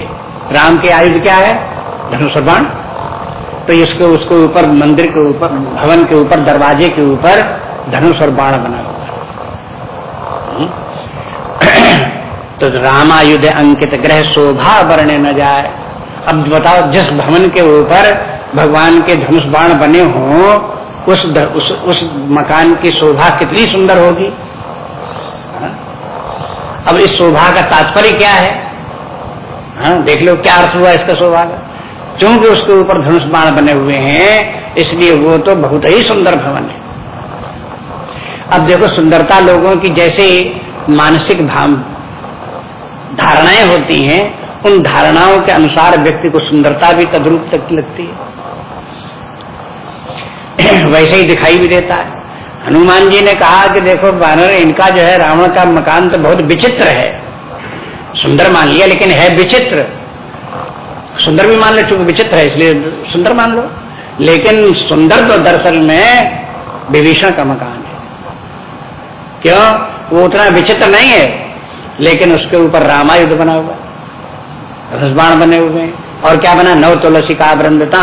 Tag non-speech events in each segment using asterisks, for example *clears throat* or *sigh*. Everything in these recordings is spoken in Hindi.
थे। राम के आयुध क्या है? धनुष बाण तो इसको उसको ऊपर मंदिर के ऊपर भवन के ऊपर दरवाजे के ऊपर धनुष और बाण बना हुआ हम्म? *clears throat* तो रामायुध अंकित ग्रह शोभा वर्णे न जाए। अब बताओ जिस भवन के ऊपर भगवान के धनुष बाण बने हों उस, उस उस मकान की शोभा कितनी सुंदर होगी? हाँ? अब इस शोभा का तात्पर्य क्या है? हाँ देख लो क्या अर्थ हुआ इसका शोभा का क्योंकि उसके ऊपर धनुष बाण बने हुए हैं, इसलिए वो तो बहुत ही सुंदर भवन है। अब देखो, सुंदरता लोगों की जैसे मानसिक भाव, धारणाएँ होती हैं, उन धारणाओं के अनुसार व्यक्ति को सुंदरता भी तद्रूप तक लगती है। *clears throat* वैसे ही दिखाई भी देता है। हनुमान जी ने कहा कि देखो, बानर इनका जो है, रावण का मकान तो बहुत विचित्र है। सुंदर मान लिया, लेकिन है विचित्र। सुंदर भी मान लो, चूँकि विचित्र है, इसलिए सुंदर मान लो। लेकिन सुंदर तो दरअसल में विभीषण का मकान है। क्यों? वो उतना विचित्र नहीं है, लेकिन उसके ऊपर रामायुद्ध बना हुआ रसबाण बने हुए हैं। और क्या बना? नव तुलसी का वृंदता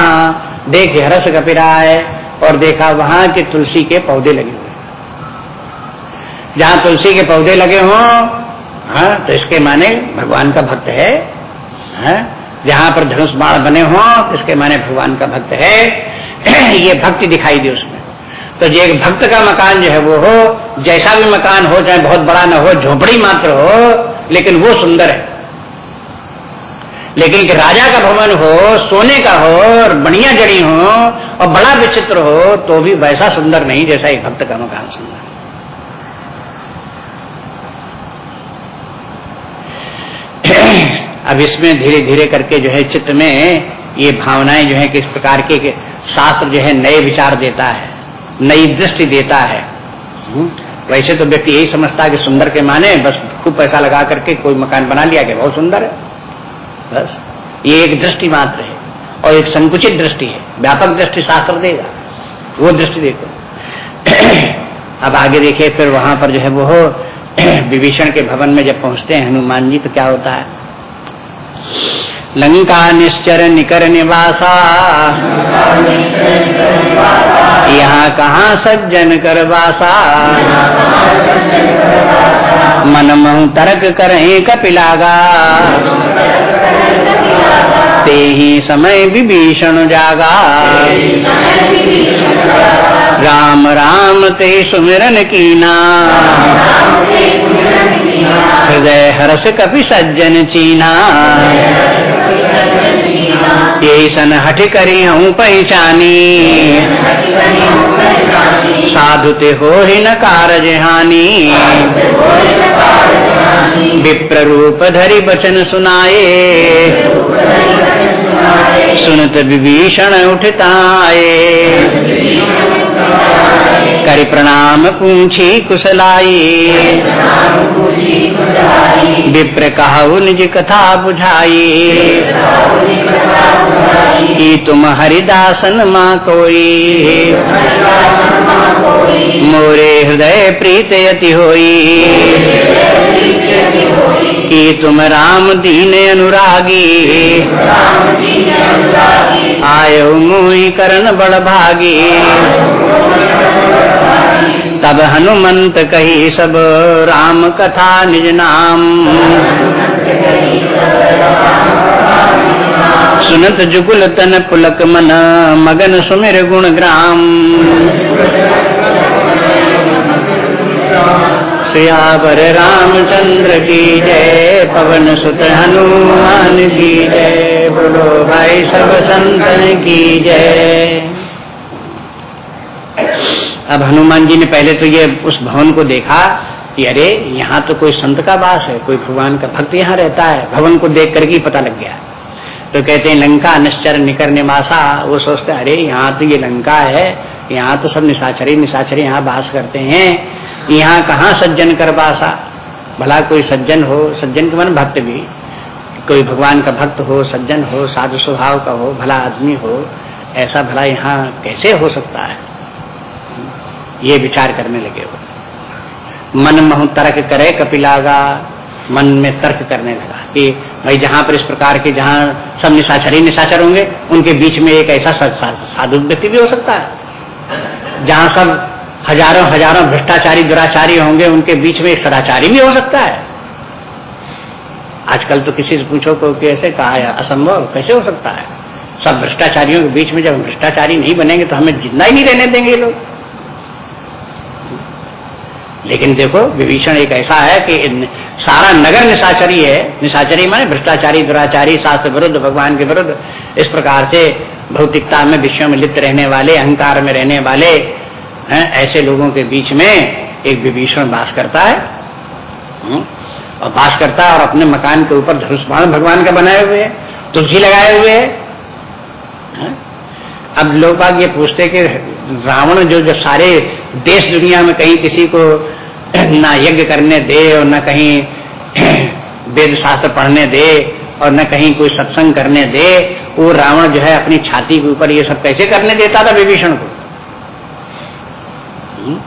देख हरस कपिरा है, और देखा वहाँ के तुलसी के पौधे लगे हुए जहाँ तुलसी के पौधे लगे हों हाँ तो इसके माने भगवान का भक्त है हाँ? जहाँ पर धनुष बाण बने हों, इसके माने भगवान का भक्त है। *clears throat* ये भक्ति दिखाई दी उसमें। तो जो एक भक्त का मकान जो है वो हो, जैसा भी मकान हो, चाहे बहुत बड़ा ना हो, झोपड़ी मात्र हो, लेकिन वो सुंदर है। लेकिन कि राजा का भवन हो, सोने का हो, और बढ़िया जड़ी हो, और बड़ा विचित्र हो तो भी वैसा सुंदर नहीं, जैसा एक भक्त का मकान सुंदर अब इसमें धीरे धीरे करके जो है चित्त में ये भावनाएँ जो है किस प्रकार के शास्त्र जो है नए विचार देता है, नई दृष्टि देता है। हम्म? वैसे तो व्यक्ति यही समझता है कि सुंदर के माने बस खूब पैसा लगा करके कोई मकान बना लिया गया, बहुत सुंदर है। बस। ये एक दृष्टि मात्र है और एक संकुचित दृष्टि है। व्यापक दृष्टि शास्त्र देगा, वो दृष्टि देखो। *clears throat* अब आगे देखिए, फिर वहाँ पर जो है वो *clears throat* विभीषण के भवन में जब पहुँचते हैं, हनुमान जी तो क्या होता है? लंका निश्चर निकर निवासा यहाँ कहाँ सज्जन कर वासा मन महु तर्क करें कपिलागा। ते ही समय विभीषण जागा। राम राम ते सुमिरन की कीना। हृदय हर्ष कपि सज्जन चीना। यही सन हठ करी हूँ पहचानी। साधु ते हो ही न कारज हानि। विप्र रूप धरि बचन सुनाए। सुनत विभीषण उठताए। करि प्रणाम पूछी कुशलाई विप्र कहु निज कथा बुझाई। कि तुम हरिदासन माँ कोई। मोरे हृदय प्रीत यति होई। कि तुम राम दीन अनुरागी। आयो मोई करण बड़ भागी तब हनुमंत कही सब राम कथा निज नाम। सुनत जुगुल तन पुलक मन, मगन सुमिर गुण ग्राम। सियावर रामचंद्र की जय, पवन सुत हनुमान की जय, बोलो भाई सब संतन की जय। अब हनुमान जी ने पहले तो ये उस भवन को देखा कि अरे, यहाँ तो कोई संत का वास है, कोई भगवान का भक्त यहाँ रहता है। भवन को देख करके पता लग गया। तो कहते हैं, लंका निश्चर निकर निवासा वो सोचते अरे, यहाँ तो ये लंका है, यहाँ तो सब निशाचरी निशाचरी यहाँ वास करते हैं। यहाँ कहाँ सज्जन कर बासा भला कोई सज्जन हो, सज्जन के मन भक्त भी। कोई भगवान का भक्त हो, सज्जन हो, साधु स्वभाव का हो, भला आदमी हो, ऐसा भला यहाँ कैसे हो सकता है? ये विचार करने लगे वो। मन महु तर्क करे कपिलागा, मन में तर्क करने लगा कि भाई जहाँ पर इस प्रकार के जहाँ सब निशाचर ही निशाचर होंगे, उनके बीच में एक ऐसा साधु व्यक्ति भी हो सकता है। जहाँ सब हज़ारों हज़ारों भ्रष्टाचारी, दुराचारी होंगे, उनके बीच में एक सदाचारी भी हो सकता है। आजकल तो किसी से पूछो को कैसे कहा है, असंभव, कैसे हो सकता है? सब भ्रष्टाचारियों के बीच में जब भ्रष्टाचारी नहीं बनेंगे तो हमें ज़िंदा ही नहीं रहने देंगे लोग। लेकिन देखो विभीषण एक ऐसा है कि सारा नगर निशाचरी है। निशाचरी माने भ्रष्टाचारी दुराचारी शास्त्र विरुद्ध भगवान के विरुद्ध। इस प्रकार से भौतिकता में विश्व में लिप्त रहने वाले अहंकार में रहने वाले हैं ऐसे लोगों के बीच में एक विभीषण वास करता है। हम्म, और वास करता है और अपने मकान के ऊपर धनुष्मान भगवान का बनाए हुए है तुलसी लगाए हुए है। अब लोग बाग ये पूछते कि रावण जो जो सारे देश दुनिया में कहीं किसी को ना यज्ञ करने दे और न कहीं वेद शास्त्र पढ़ने दे और न कहीं कोई सत्संग करने दे, वो रावण जो है अपनी छाती के ऊपर ये सब कैसे करने देता था विभीषण को? हम्म?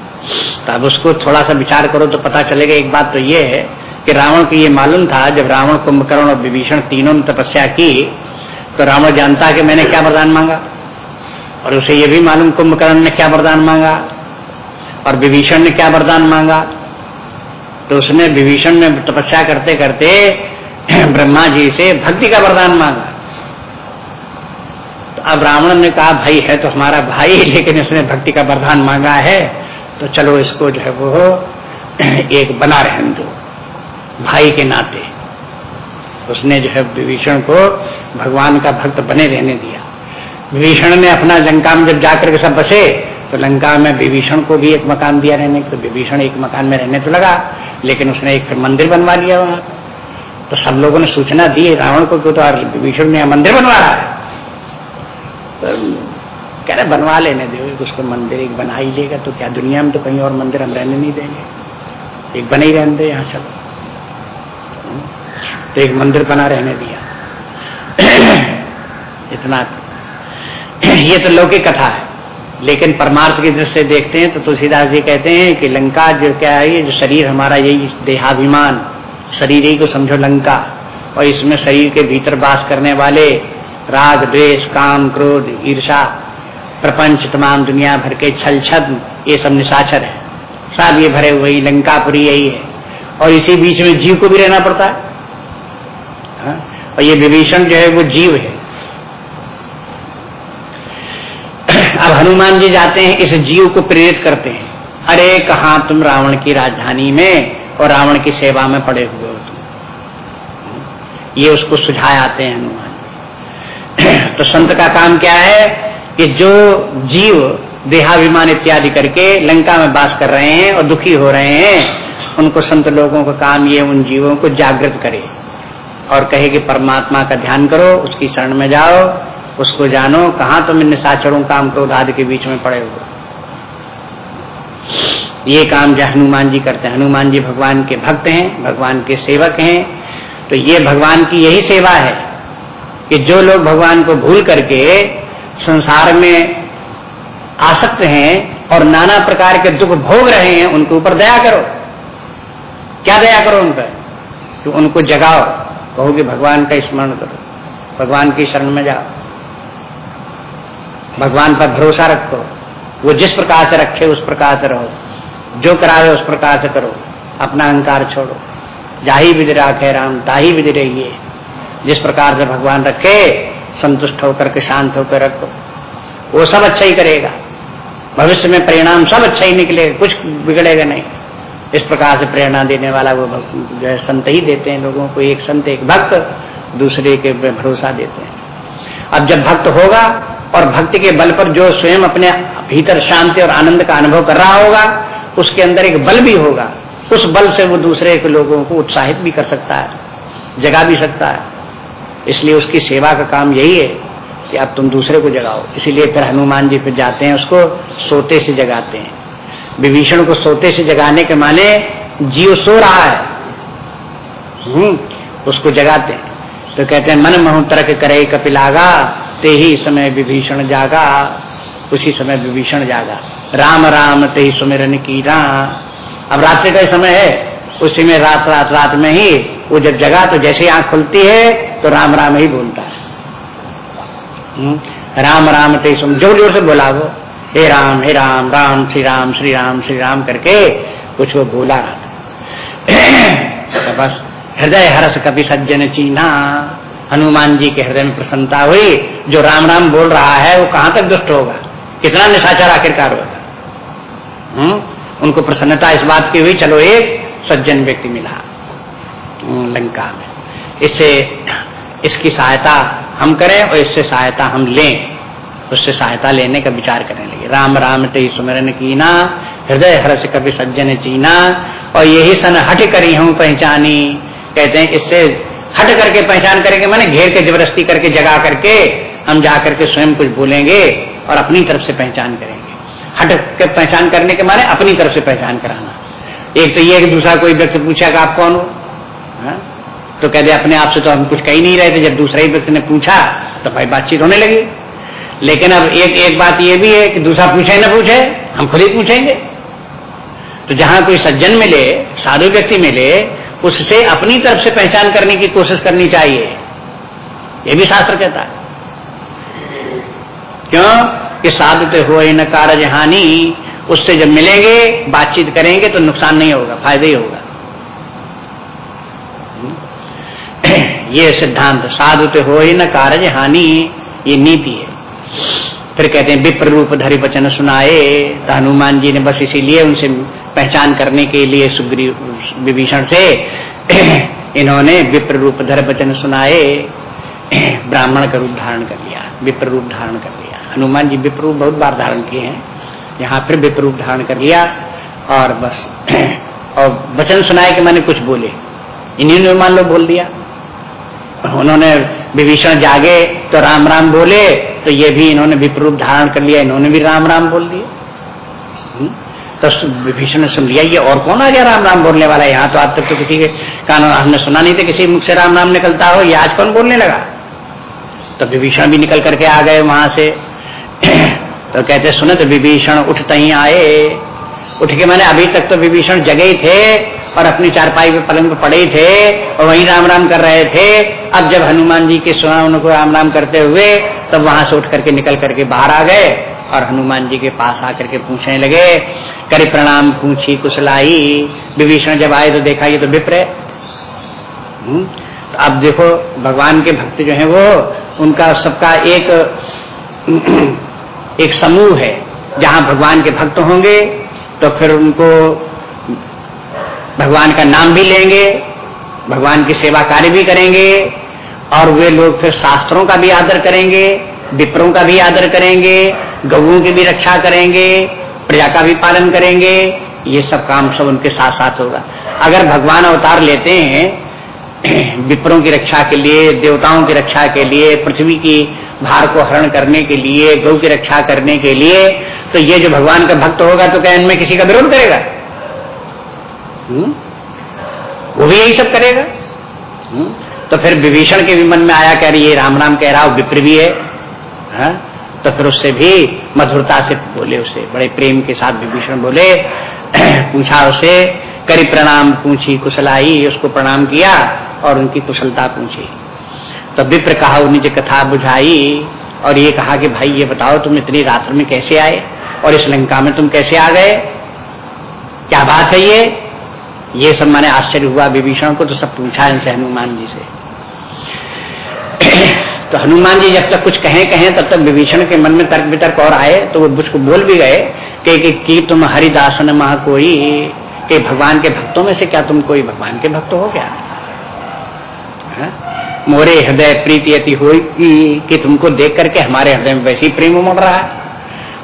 तब उसको थोड़ा सा विचार करो तो पता चलेगा। एक बात तो ये है कि रावण को ये मालूम था, जब रावण, कुंभकर्ण और विभीषण तीनों ने तपस्या की तो रावण जानता कि मैंने क्या वरदान मांगा। और उसे ये भी मालूम, कुंभकर्ण ने क्या वरदान मांगा। और विभीषण ने क्या वरदान मांगा? तो उसने विभीषण ने तपस्या करते करते *clears throat* ब्रह्मा जी से भक्ति का वरदान मांगा। तो अब रावण ने कहा, भाई, है तो हमारा भाई, *laughs* लेकिन इसने भक्ति का वरदान मांगा है तो चलो इसको जो है वो *clears throat* एक बना रहने दो, भाई के नाते। उसने जो है विभीषण को भगवान का भक्त बने रहने दिया। विभीषण ने अपना लंका में जब जाकर के सब बसे तो लंका में विभीषण को भी एक मकान दिया रहने तो विभीषण एक मकान में रहने तो लगा, लेकिन उसने एक मंदिर बनवा लिया वहाँ। तो सब लोगों ने सूचना दी, रावण को तो विभीषण ने मंदिर बनवा रहा है? तो कह रहे, बनवा लेने दे उसको मंदिर एक बना ही लेगा तो क्या दुनिया में तो कहीं और मंदिर हम रहने नहीं देंगे? एक बने ही रहने दे यहाँ चलो तो एक मंदिर बना रहने दिया। *clears throat* इतना। *clears throat* ये तो लौकिक कथा है। लेकिन परमार्थ की दृष्टि से देखते हैं तो तुलसीदास जी कहते हैं कि लंका जो क्या है जो शरीर हमारा, यही देहाभिमान, शरीर ही को समझो लंका। और इसमें शरीर के भीतर बास करने वाले राग, द्वेष, काम, क्रोध ईर्षा प्रपंच, तमाम दुनिया भर के छल, छद, ये सब निशाचर है। सब ये भरे हुए, लंकापुरी यही है। और इसी बीच में जीव को भी रहना पड़ता है। हा? और ये विभीषण जो है, वो जीव है। अब हनुमान जी जाते हैं, इस जीव को प्रेरित करते हैं। अरे, कहा तुम रावण की राजधानी में और रावण की सेवा में पड़े हुए हो तुम? ये उसको सुझाए आते हैं हनुमान *clears throat* तो संत का काम क्या है कि जो जीव देहाभिमान इत्यादि करके लंका में बास कर रहे हैं और दुखी हो रहे हैं, उनको संत लोगों का काम ये उन जीवों को जागृत करे। और कहे कि परमात्मा का ध्यान करो, उसकी शरण में जाओ उसको जानो, कहा तुम इन निशाचरों काम क्रोध आदि के बीच में पड़े हुए। ये काम जो हनुमान जी करते हैं। हनुमान जी भगवान के भक्त हैं, भगवान के सेवक हैं। तो ये भगवान की यही सेवा है कि जो लोग भगवान को भूल करके संसार में आसक्त हैं और नाना प्रकार के दुख भोग रहे हैं, उनके ऊपर दया करो। क्या दया करो उन पर? तो उनको जगाओ। कहो कि भगवान का स्मरण करो। भगवान की शरण में जाओ। भगवान पर भरोसा रखो। वो जिस प्रकार से रखे, उस प्रकार से रहो। जो करावे उस प्रकार से करो। अपना अहंकार छोड़ो। जाही विधि राखे राम, ताही रहिए। जिस प्रकार से भगवान रखे, संतुष्ट होकर के, शांत होकर रखो। वो सब अच्छा ही करेगा। भविष्य में परिणाम सब अच्छा ही निकलेगा, कुछ बिगड़ेगा नहीं। इस प्रकार से प्रेरणा देने वाला वो जो है, संत ही देते हैं लोगों को। एक संत, एक भक्त, दूसरे के भरोसा देते हैं। अब जब भक्त होगा और भक्ति के बल पर जो स्वयं अपने भीतर शांति और आनंद का अनुभव कर रहा होगा, उसके अंदर एक बल भी होगा। उस बल से वो दूसरे के लोगों को उत्साहित भी कर सकता है, जगा भी सकता है। इसलिए उसकी सेवा का काम यही है कि अब तुम दूसरे को जगाओ। इसीलिए फिर हनुमान जी फिर जाते हैं, उसको सोते से जगाते हैं। विभीषण को सोते से जगाने के माने जीव सो रहा है। हम्म उसको जगाते हैं। तो कहते हैं, मन महु तरक करे कपिलागा ते ही समय विभीषण जागा उसी समय विभीषण जागा। राम राम ते ही सुमिरन की रा अब रात्रि का समय है उसी में रात रात रात में ही वो जब जगा तो जैसे आँख खुलती है तो राम राम ही बोलता है। हम्म, राम राम ते सुन ज़ोर ज़ोर से बोला वो। हे राम हे राम राम श्री राम श्री राम श्री राम करके कुछ वो बोला। रहा *clears throat* तो बस हृदय हर्ष कभी सज्जन चीना हनुमान जी के हृदय में प्रसन्नता हुई। जो राम राम बोल रहा है वो कहाँ तक दुष्ट होगा? कितना निशाचर आखिरकार होगा? हम्म? उनको प्रसन्नता इस बात की हुई चलो एक सज्जन व्यक्ति मिला हम्म, लंका में। इससे इसकी सहायता हम करें और इससे सहायता हम लें। उससे सहायता लेने का विचार करने लगे। राम राम ते सुमरन कीना हृदय हर्ष कभी सज्जन चीना और यही सन हट करी हूँ पहचानी। कहते हैं इससे हट करके पहचान करेंगे, मैंने घेर के ज़बरदस्ती करके, जगा करके, हम जा करके स्वयं कुछ बोलेंगे और अपनी तरफ़ से पहचान करेंगे। हट के पहचान करने के माने अपनी तरफ़ से पहचान कराना। एक तो ये दूसरा कोई व्यक्ति पूछा कि आप कौन हो? हा? तो दे, अपने आप से तो हम कुछ कही नहीं रहे थे, जब दूसरा ही व्यक्ति ने पूछा तो भाई बातचीत होने लगी। लेकिन अब एक एक बात ये भी है कि दूसरा पूछे ना पूछे, हम खुद ही पूछेंगे। तो जहाँ कोई सज्जन मिले, साधु व्यक्ति मिले उससे अपनी तरफ़ से पहचान करने की कोशिश करनी चाहिए। ये भी शास्त्र कहता है। क्यों? कि साधुते हो न कार्य हानि, उससे जब मिलेंगे, बातचीत करेंगे तो नुकसान नहीं होगा, फ़ायदा ही होगा। ये सिद्धांत साधुते हो ही न कारज हानि, ये नीति है। फिर कहते हैं, विप्र रूप धरि वचन सुनाए। तो हनुमान जी ने बस इसीलिए उनसे पहचान करने के लिए सुग्रीव विभीषण से *clears throat* इन्होंने विप्र रूप धर वचन सुनाए। *clears throat* ब्राह्मण का रूप धारण कर लिया, विप्र रूप धारण कर लिया। हनुमान जी विप्र रूप बहुत बार धारण किए हैं। यहाँ फिर विप्र रूप धारण कर लिया और बस *clears throat* और वचन सुनाए कि मैंने कुछ बोले। इन्हीं ने मान लो बोल दिया। उन्होंने विभीषण जागे तो राम राम बोले तो ये भी इन्होंने विप्रूप धारण कर लिया, इन्होंने भी राम राम बोल दिए। हम्म? तो विभीषण ने सुन लिया, ये और कौन आ गया राम राम बोलने वाला? यहाँ तो आज तक तो किसी के कानून हमने सुना नहीं था किसी मुख से राम राम निकलता हो, ये आज कौन बोलने लगा? तो विभीषण भी निकल करके आ गए वहाँ से। *clears throat* तो कहते, सुने तो विभीषण उठते ही आए। उठ के मैंने अभी तक तो विभीषण जगे ही थे और अपनी चारपाई पे पलंग पे पड़े थे और वहीं राम राम कर रहे थे। अब जब हनुमान जी के सुना उनको राम राम करते हुए तब वहाँ से उठ करके निकल करके बाहर आ गए और हनुमान जी के पास आकर के पूछने लगे करे प्रणाम पूछी कुशलाई। विभीषण जब आए तो देखा ये तो विप्र हम्म, तो अब देखो भगवान के भक्त जो है वो उनका सबका एक *clears throat* एक समूह है। जहाँ भगवान के भक्त होंगे तो फिर उनको भगवान का नाम भी लेंगे, भगवान की सेवा कार्य भी करेंगे, और वे लोग फिर शास्त्रों का भी आदर करेंगे, विप्रों का भी आदर करेंगे गऊ की भी रक्षा करेंगे, प्रजा का भी पालन करेंगे, ये सब काम सब उनके साथ साथ होगा। अगर भगवान अवतार लेते हैं, *clears throat* विप्रों की रक्षा के लिए, देवताओं की रक्षा के लिए, पृथ्वी की भार को हरण करने के लिए गौ की रक्षा करने के लिए तो ये जो भगवान का भक्त होगा तो क्या इनमें किसी का विरोध करेगा? हुँ? हम्म? वो भी यही सब करेगा हुँ? हम्म? तो फिर विभीषण के भी मन में आया कह रही ये राम राम कह रहा हो विप्र भी है हा? तो फिर उससे भी मधुरता से बोले उसे बड़े प्रेम के साथ विभीषण बोले *clears throat* पूछा उसे करी प्रणाम पूछी कुशलाई उसको प्रणाम किया और उनकी कुशलता पूछी तो विप्र कहा उन्हें कथा बुझाई और ये कहा कि भाई ये बताओ तुम इतनी रात्र में कैसे आए और इस लंका में तुम कैसे आ गए क्या बात है ये ये सब मैंने आश्चर्य हुआ विभीषण को तो सब पूछा इनसे हनुमान जी से। *clears throat* तो हनुमान जी जब तक कुछ कहें कहें तब तक विभीषण के मन में तर्क वितर्क और आए तो वो कुछ बोल भी गए कि, कि, कि तुम हरिदासन महा कोई के भगवान के भक्तों में से क्या तुम कोई भगवान के भक्त हो क्या? हा? मोरे हृदय प्रीति अति हो कि तुमको देख करके हमारे हृदय में वैसे प्रेम उमड़ रहा है।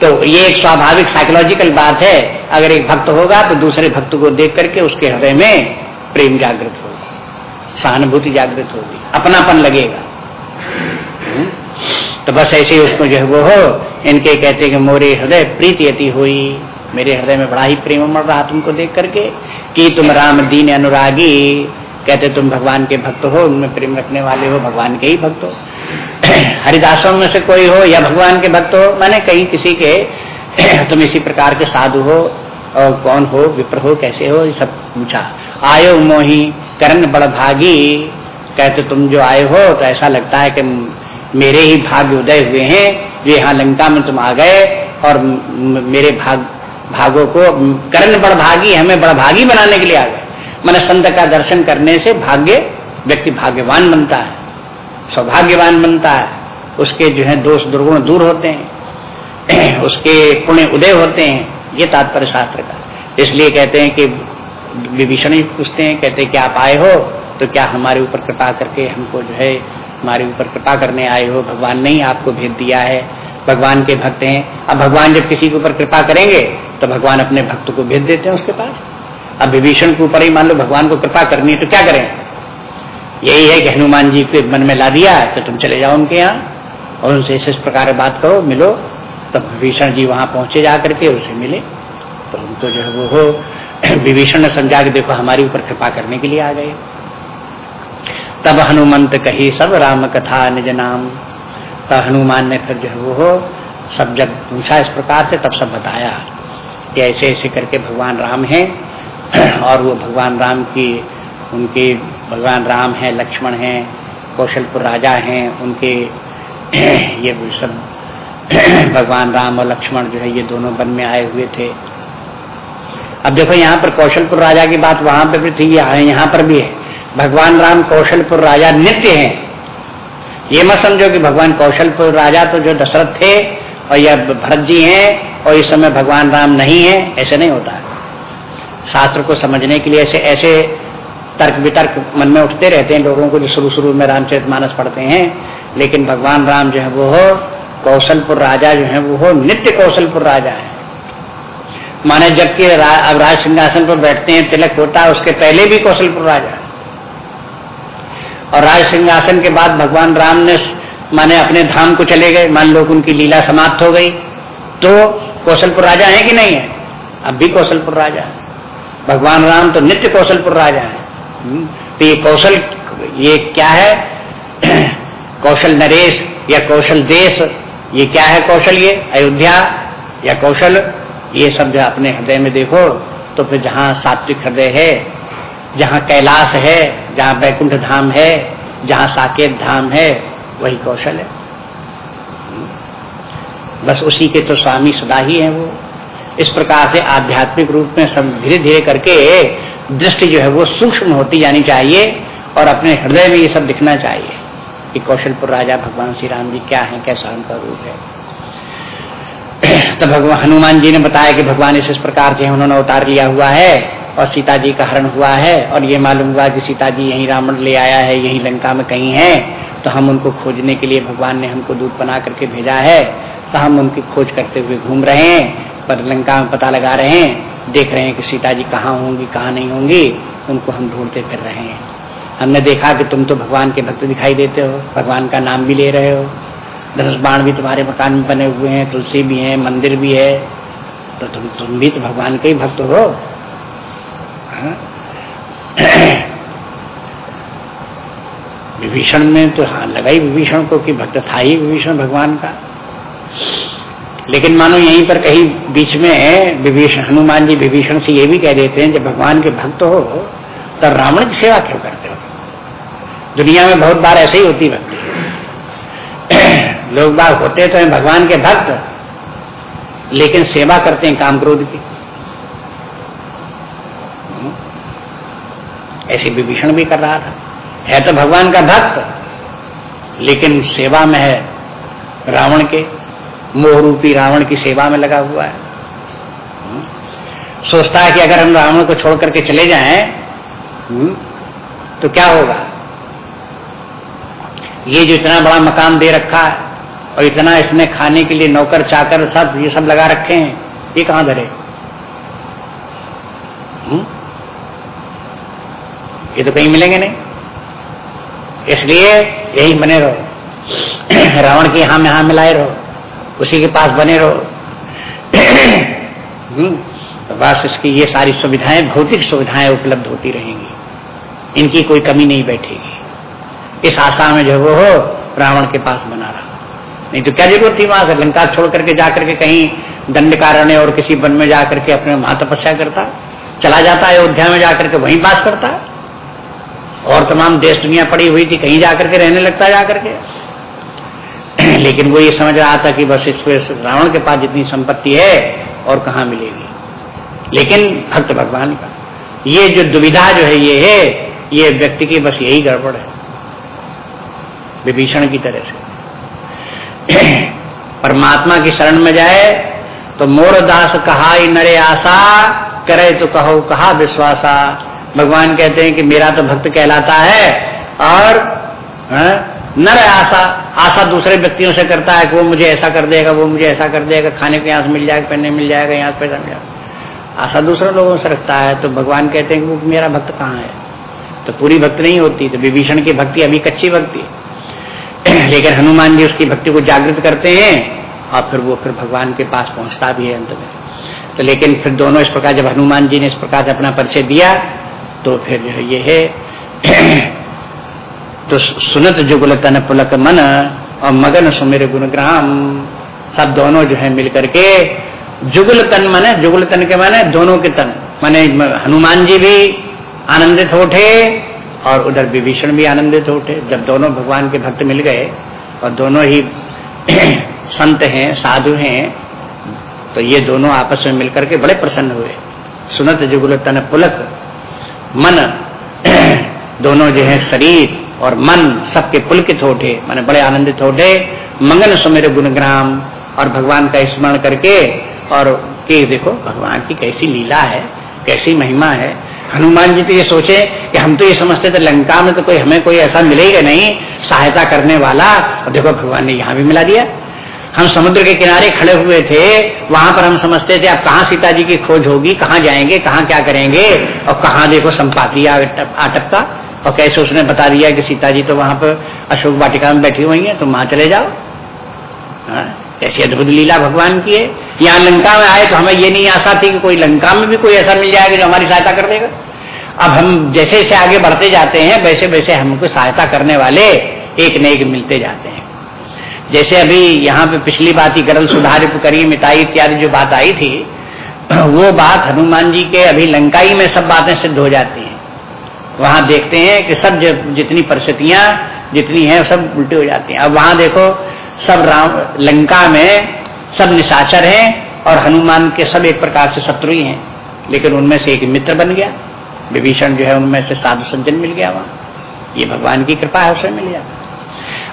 तो ये एक स्वाभाविक साइकोलॉजिकल बात है। अगर एक भक्त होगा तो दूसरे भक्त को देख करके उसके हृदय में प्रेम जागृत होगा, सहानुभूति जागृत होगी, अपनापन लगेगा। हम्म? तो बस ऐसे ही उसको जो है वो हो, इनके कहते कि मोरे हृदय प्रीति अति हुई, मेरे हृदय में बड़ा ही प्रेम मर रहा तुमको देख करके, कि तुम राम दीन अनुरागी, कहते तुम भगवान के भक्त हो, उनमें प्रेम रखने वाले हो, भगवान के ही भक्त हो। *coughs* हरिदासों में से कोई हो या भगवान के भक्त हो, मैंने कहीं किसी के *coughs* तुम इसी प्रकार के साधु हो, और कौन हो, विप्र हो, कैसे हो, ये सब पूछा। आयो मोही, करण बड़ भागी कहते तुम जो आए हो तो ऐसा लगता है कि मेरे ही भाग्य उदय हुए हैं जो यहाँ लंका में तुम आ गए, और मेरे भाग, भागों को करण बड़भागी, हमें बड़भागी बनाने के लिए आ गए। मैंने संत का दर्शन करने से भाग्य, व्यक्ति भाग्यवान बनता है। सौभाग्यवान बनता है। उसके जो है दोष दुर्गुण दूर होते हैं। *clears throat* उसके पुण्य उदय होते हैं। ये तात्पर्य शास्त्र का। इसलिए कहते हैं कि विभीषण ही पूछते हैं, कहते हैं कि आप आए हो? तो क्या हमारे ऊपर कृपा करके हमको जो है, हमारे ऊपर कृपा करने आए हो? भगवान ने ही आपको भेज दिया है। भगवान के भक्त हैं। अब भगवान जब किसी के ऊपर कृपा करेंगे तो भगवान अपने भक्त को भेज देते हैं उसके पास। अब विभीषण के ऊपर ही मान लो भगवान को कृपा करनी है तो क्या करें? यही है कि हनुमान जी के मन में ला दिया तो तुम चले जाओ उनके यहाँ, और उनसे इस प्रकार बात करो, मिलो, तब विभीषण जी वहाँ पहुँचे जा करके उसे मिले। तो उनको जो है वो हो, *clears throat* विभीषण ने समझा के देखो, हमारी ऊपर कृपा करने के लिए आ गए। तब हनुमंत कही, सब राम कथा निज नाम। तब हनुमान ने फिर जो है वो हो, सब जब पूछा इस प्रकार से, तब सब बताया कि ऐसे ऐसे करके भगवान राम हैं, *clears throat* और वो भगवान राम की, उनके भगवान राम हैं, लक्ष्मण हैं, कौशलपुर राजा हैं, उनके *clears throat* ये सब *clears throat* भगवान राम और लक्ष्मण जो है, ये दोनों वन में आए हुए थे। अब देखो, यहाँ पर कौशलपुर राजा की बात वहाँ पर भी थी यहाँ पर भी है। भगवान राम कौशलपुर राजा नित्य हैं। ये मत समझो कि भगवान कौशलपुर राजा तो जो दशरथ थे और यह भरत जी हैं और इस समय भगवान राम नहीं है, ऐसे नहीं होता। शास्त्र को समझने के लिए ऐसे ऐसे तर्क वितर्क मन में उठते रहते हैं लोगों को जो शुरू शुरू में रामचरित मानस पढ़ते हैं। लेकिन भगवान राम जो है वो हो, कौशलपुर राजा जो है वो हो, नित्य कौशलपुर राजा है। माने जबकि अब राज सिंहासन पर बैठते हैं, तिलक होता है, उसके पहले भी कौशलपुर राजा और राज सिंहासन के बाद भगवान राम ने माने अपने धाम को चले गए। मान लो उनकी लीला समाप्त हो गई तो कौशलपुर राजा है कि नहीं है? अब भी कौशलपुर राजा भगवान राम तो नित्य कौशलपुर राजा है। तो ये कौशल, ये क्या है? कौशल नरेश या कौशल देश, ये क्या है कौशल ये? अयोध्या या कौशल? ये सब जो अपने हृदय में देखो तो फिर जहाँ सात्विक हृदय है, जहाँ कैलाश है, जहाँ बैकुंठ धाम है, जहाँ साकेत धाम है, वही कौशल है। बस उसी के तो स्वामी सदा ही है वो। इस प्रकार से आध्यात्मिक रूप में सब धीरे धीरे करके दृष्टि जो है वो सूक्ष्म होती जानी चाहिए और अपने हृदय में ये सब दिखना चाहिए कि कौशलपुर राजा भगवान श्री राम जी क्या है, कैसा उनका रूप है। तो भगवान हनुमान जी ने बताया कि भगवान इस प्रकार से उन्होंने उतार लिया हुआ है और सीता जी का हरण हुआ है और ये मालूम हुआ कि सीता जी यही रावण ले आया है, यही लंका में कहीं है तो हम उनको खोजने के लिए भगवान ने हमको दूध बना करके भेजा है तो हम उनकी खोज करते हुए घूम रहे हैं, पर लंका में पता लगा रहे हैं देख रहे हैं कि सीता जी कहाँ होंगी, कहाँ नहीं होंगी, उनको हम ढूंढते फिर रहे हैं। हमने देखा कि तुम तो भगवान के भक्त दिखाई देते हो, भगवान का नाम भी ले रहे हो। धनुष बाण भी तुम्हारे मकान में बने हुए हैं, तुलसी भी है, मंदिर भी है। तो तुम तुम भी तो भगवान के ही भक्त हो। हाँ? *clears throat* विभीषण में तो हाँ लगा ही विभीषण को कि भक्त था ही विभीषण भगवान का। लेकिन मानो यहीं पर कहीं बीच में विभीषण, हनुमान जी विभीषण से ये भी कह देते हैं, जब भगवान के भक्त हो तो रावण की सेवा क्यों करते हो? दुनिया में बहुत बार ऐसे ही होती भक्ति। *clears throat* लोग बाग होते तो हैं भगवान के भक्त, लेकिन सेवा करते हैं काम क्रोध की। ऐसे विभीषण भी कर रहा था। है तो भगवान का भक्त, लेकिन सेवा में है रावण के। मोह रूपी रावण की सेवा में लगा हुआ है। सोचता है कि अगर हम रावण को छोड़ करके चले जाएँ हम्म, तो क्या होगा? ये जो इतना बड़ा मकान दे रखा है और इतना इसने खाने के लिए नौकर चाकर सब ये सब लगा रखे हैं ये कहाँ धरे? हम्म? ये तो कहीं मिलेंगे नहीं। इसलिए यही बने रहो। *clears throat* रावण के यहाँ में यहाँ मिलाए रहो। उसी के पास बने रहो। तो *coughs* बस इसकी ये सारी सुविधाएँ भौतिक सुविधाएँ उपलब्ध होती रहेंगी। इनकी कोई कमी नहीं बैठेगी। इस आशा में जो वो हो रावण के पास बना रहा। नहीं तो क्या ज़रूरत थी वहाँ से? लंका छोड़ करके जाकर के कहीं दंड कारण और किसी वन में जाकर के अपने वहाँ तपस्या करता चला जाता है अयोध्या में जाकर के वहीं पास करता। और तमाम देश दुनिया पड़ी हुई थी कहीं जाकर के रहने लगता है जाकर के। लेकिन वो ये समझ रहा था कि बस इस रावण के पास जितनी संपत्ति है और कहा मिलेगी। लेकिन भक्त भगवान का ये जो दुविधा जो है ये है ये व्यक्ति की बस यही गड़बड़ है। विभीषण की तरह से। *clears throat* परमात्मा की शरण में जाए तो मोर दास कहा नरे आशा करे तो कहो कहा विश्वासा। भगवान कहते हैं कि मेरा तो भक्त कहलाता है और हाँ, नर आशा। आशा दूसरे व्यक्तियों से करता है कि वो मुझे ऐसा कर देगा, वो मुझे ऐसा कर देगा, खाने के यहाँ मिल जाएगा, पहनने मिल जाएगा, यहाँ पैसा मिल जाएगा। आशा दूसरे लोगों से रखता है तो भगवान कहते हैं कि मेरा भक्त कहाँ है? तो पूरी भक्ति नहीं होती तो विभीषण की भक्ति अभी कच्ची भक्ति *clears throat* लेकिन हनुमान जी उसकी भक्ति को जागृत करते हैं, और फिर वो फिर भगवान के पास पहुँचता भी है अंत में। तो लेकिन फिर दोनों इस प्रकार, जब हनुमान जी ने इस प्रकार से अपना परिचय दिया तो फिर जो ये है *clears throat* तो सुनत जुगल तन पुलक मन, और मगन सुमेर गुणग्राम सब दोनों जो है मिलकर के जुगल तन मने, जुगल तन के माने दोनों के तन। माने हनुमान जी भी आनंदित उठे और उधर विभीषण भी आनंदित उठे जब दोनों भगवान के भक्त मिल गए, और दोनों ही *clears throat* संत हैं, साधु हैं तो ये दोनों आपस में मिलकर के बड़े प्रसन्न हुए। सुनत जुगल तन पुलक मन *clears throat* दोनों जो है शरीर और मन सबके पुलकित उठे, मैंने बड़े आनंदित उठे। मंगन सुमेर गुणग्राम और भगवान का स्मरण करके और कि देखो, भगवान की कैसी लीला है, कैसी महिमा है। हनुमान जी तो ये सोचे कि हम तो ये समझते थे, लंका में तो कोई हमें कोई ऐसा मिलेगा नहीं, सहायता करने वाला। और देखो, भगवान ने यहाँ भी मिला दिया। हम समुद्र के किनारे खड़े हुए थे, वहाँ पर हम समझते थे, अब कहाँ सीता जी की खोज होगी, कहाँ जाएँगे, कहाँ क्या करेंगे, और कहाँ देखो संपाति आटकता और कैसे उसने बता दिया कि सीता जी तो वहाँ पर अशोक वाटिका में बैठी हुई है तुम वहाँ चले जाओ। हाँ, ऐसी अद्भुत लीला भगवान की है। यहाँ लंका में आए तो हमें ये नहीं आशा थी कि कोई लंका में भी कोई ऐसा मिल जाएगा जो हमारी सहायता कर देगा। अब हम जैसे जैसे आगे बढ़ते जाते हैं वैसे वैसे हमको सहायता करने वाले एक न एक मिलते जाते हैं। जैसे अभी यहाँ पे पिछली बात ही गरल सुधार करी मिताई इत्यादि जो बात आई थी *clears throat* वो बात हनुमान जी के अभी लंकाई में सब बातें सिद्ध हो जाती हैं। वहाँ देखते हैं कि सब जितनी परिस्थितियाँ, जितनी हैं, सब उल्टी हो जाती हैं। अब वहाँ देखो, सब राम, लंका में सब निशाचर हैं और हनुमान के सब एक प्रकार से शत्रु ही हैं। लेकिन उनमें से एक मित्र बन गया। विभीषण जो है, उनमें से साधु सज्जन मिल गया वहाँ। ये भगवान की कृपा है, उसे मिल जाता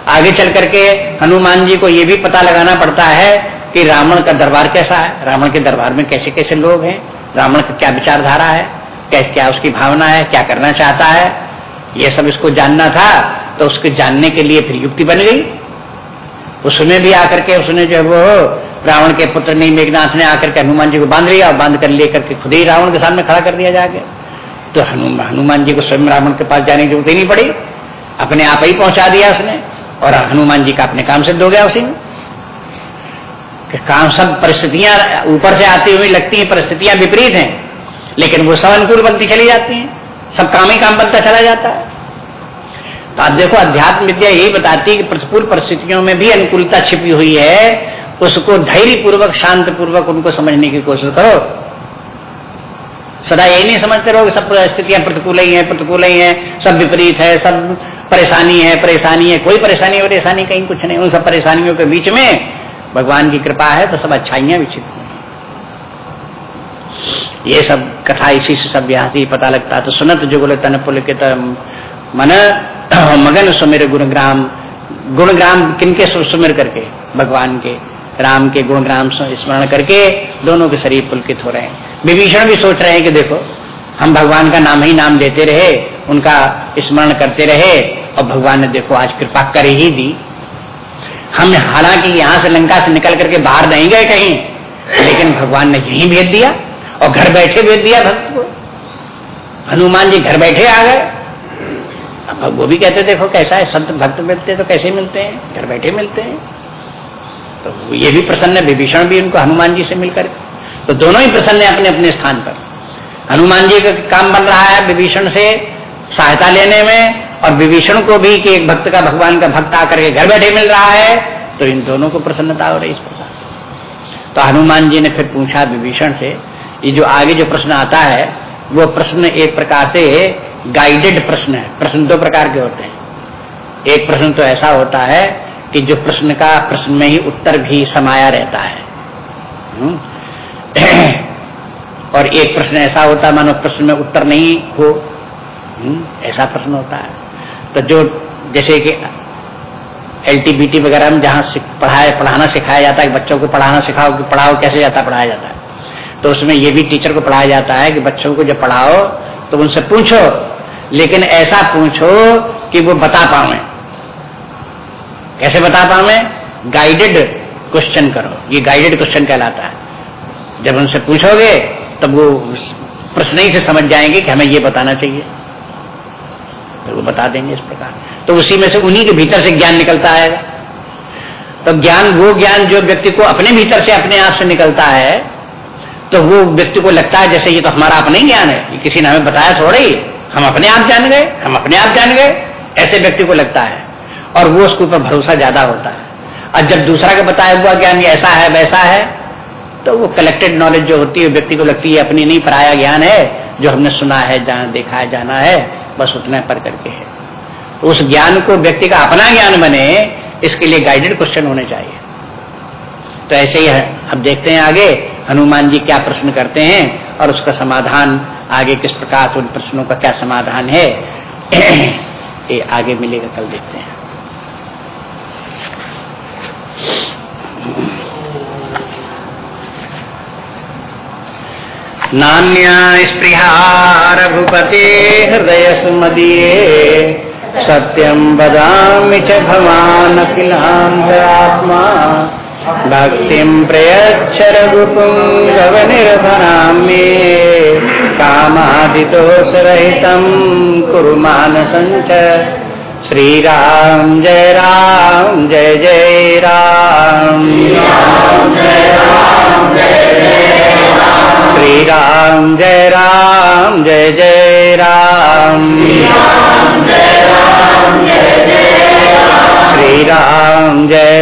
आगे चल करके हनुमान जी को ये भी पता लगाना पड़ता है कि रावण का दरबार कैसा है। रावण के दरबार में कैसे कैसे लोग हैं? रावण का क्या विचारधारा है? क्या क्या उसकी भावना है, क्या करना चाहता है, ये सब इसको जानना था तो उसके जानने के लिए फिर युक्ति बन गई। उसमें भी आकर के, उसने जो वो रावण के पुत्र नहीं, मेघनाथ ने आकर के हनुमान जी को बाँध लिया और बाँध कर लेकर के खुद ही रावण के सामने खड़ा कर दिया जाके। तो हनुमान जी को स्वयं रावण के पास जाने की ज़रूरत ही नहीं पड़ी। अपने आप ही पहुँचा दिया उसने और हनुमान जी का अपने काम सिद्ध हो गया उसी में। काम सब परिस्थितियाँ ऊपर से आती हुई लगती हैं, परिस्थितियाँ विपरीत हैं। लेकिन वो सब अनुकूल बनती चली जाती हैं। सब काम ही काम बनता चला जाता है। तो आप देखो अध्यात्म विद्या यही बताती है कि प्रतिकूल परिस्थितियों में भी अनुकूलता छिपी हुई है। उसको धैर्य पूर्वक शांत पूर्वक उनको समझने की कोशिश करो। सदा यही नहीं समझते रहो सब स्थितियाँ प्रतिकूल ही है, प्रतिकूल ही है। सब विपरीत है, सब परेशानी है परेशानी है। कोई परेशानी परेशानी कहीं कुछ नहीं। उन सब परेशानियों के बीच में भगवान की कृपा है तो सब अच्छाइयाँ विचित ये सब कथा इसी से सबसे पता लगता तो सुनत जुगल तन पुल के मन, *clears throat* मगन सुमिर गुणग्राम गुणग्राम किनके सुमिर करके? भगवान के, राम के गुणग्राम स्मरण करके दोनों के शरीर पुलकित हो रहे हैं। विभीषण भी सोच रहे हैं कि देखो, हम भगवान का नाम ही नाम देते रहे, उनका स्मरण करते रहे, और भगवान ने देखो आज कृपा कर ही दी। हम हालाँकि यहाँ से लंका से निकल करके बाहर नहीं गए कहीं, लेकिन भगवान ने यही भेज दिया। और घर बैठे भेज दिया भक्त को। हनुमान जी घर बैठे आ गए। अब वो भी कहते, देखो कैसा है, संत भक्त मिलते तो कैसे मिलते हैं? घर बैठे मिलते हैं। तो ये भी प्रसन्न है, विभीषण भी उनको हनुमान जी से मिलकर। तो दोनों ही प्रसन्न है अपने अपने स्थान पर। हनुमान जी का काम बन रहा है विभीषण से सहायता लेने में, और विभीषण को भी कि एक भक्त का, भगवान का भक्त आकर के घर बैठे मिल रहा है तो इन दोनों को प्रसन्नता हो रही इस प्रकार तो हनुमान जी ने फिर पूछा विभीषण से ये जो आगे जो प्रश्न आता है वो प्रश्न एक प्रकार से गाइडेड प्रश्न है। प्रश्न दो प्रकार के होते हैं। एक प्रश्न तो ऐसा होता है कि जो प्रश्न का प्रश्न में ही उत्तर भी समाया रहता है। हम्म। *clears throat* और एक प्रश्न ऐसा होता है मानो प्रश्न में उत्तर नहीं हो। हम्म, ऐसा प्रश्न होता है। तो जो जैसे कि एलटीबीटी वगैरह में जहाँ पढ़ाए पढ़ाना सिखाया जाता है बच्चों को पढ़ाना सिखाओ पढ़ाओ कैसे जाता पढ़ाया जाता है। तो उसमें ये भी टीचर को पढ़ाया जाता है कि बच्चों को जब पढ़ाओ तो उनसे पूछो। लेकिन ऐसा पूछो कि वो बता पावे। कैसे बता पावे? गाइडेड क्वेश्चन करो। ये गाइडेड क्वेश्चन कहलाता है। जब उनसे पूछोगे, तब वो प्रश्न ही से समझ जाएँगे कि हमें ये बताना चाहिए। तो वो बता देंगे इस प्रकार। तो उसी में से उन्हीं के भीतर से ज्ञान निकलता आएगा। तो ज्ञान, वो ज्ञान जो व्यक्ति को अपने भीतर से अपने आप से निकलता है तो वो व्यक्ति को लगता है जैसे ये तो हमारा अपना ही ज्ञान है। किसी ने हमें बताया थोड़ा ही। हम अपने आप जान गए, हम अपने आप जान गए। ऐसे व्यक्ति को लगता है। और वो उसके ऊपर भरोसा ज़्यादा होता है। और जब दूसरा का बताया हुआ ज्ञान ऐसा है, वैसा है तो वो कलेक्टेड नॉलेज जो होती है, व्यक्ति को लगती है, अपनी नहीं, पराया ज्ञान है, जो हमने सुना है, जान, देखा है, जाना है, बस उतना पर करके है। तो उस ज्ञान को व्यक्ति का अपना ज्ञान बने, इसके लिए गाइडेड क्वेश्चन होने चाहिए। तो ऐसे ही है अब देखते हैं आगे हनुमान जी क्या प्रश्न करते हैं और उसका समाधान आगे किस प्रकार से उन प्रश्नों का क्या समाधान है? *clears throat* ये आगे मिलेगा, कल देखते हैं। नान्या स्पृहा रघुपते हृदय सुमदीये सत्यम बदामि च भवान् अखिलान्तरात्मा भक्तिं प्रयच्छ रघुपुङ्गवनिर्भरां मे कामादिदोषरहितं कुरु मानसञ्च श्रीराम जय राम, जय जय राम। जय राम, जय